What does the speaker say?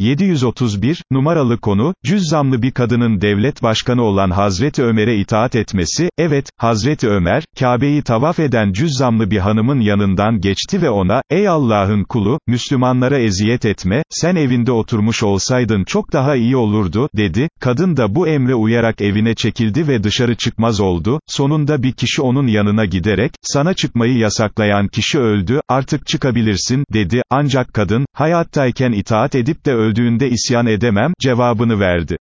731, numaralı konu, cüzzamlı bir kadının devlet başkanı olan Hazreti Ömer'e itaat etmesi, evet, Hazreti Ömer, Kabe'yi tavaf eden cüzzamlı bir hanımın yanından geçti ve ona, ey Allah'ın kulu, Müslümanlara eziyet etme, sen evinde oturmuş olsaydın çok daha iyi olurdu, dedi, kadın da bu emre uyarak evine çekildi ve dışarı çıkmaz oldu, sonunda bir kişi onun yanına giderek, sana çıkmayı yasaklayan kişi öldü, artık çıkabilirsin, dedi, ancak kadın, hayattayken itaat edip de öldüğünde isyan edemem, cevabını verdi.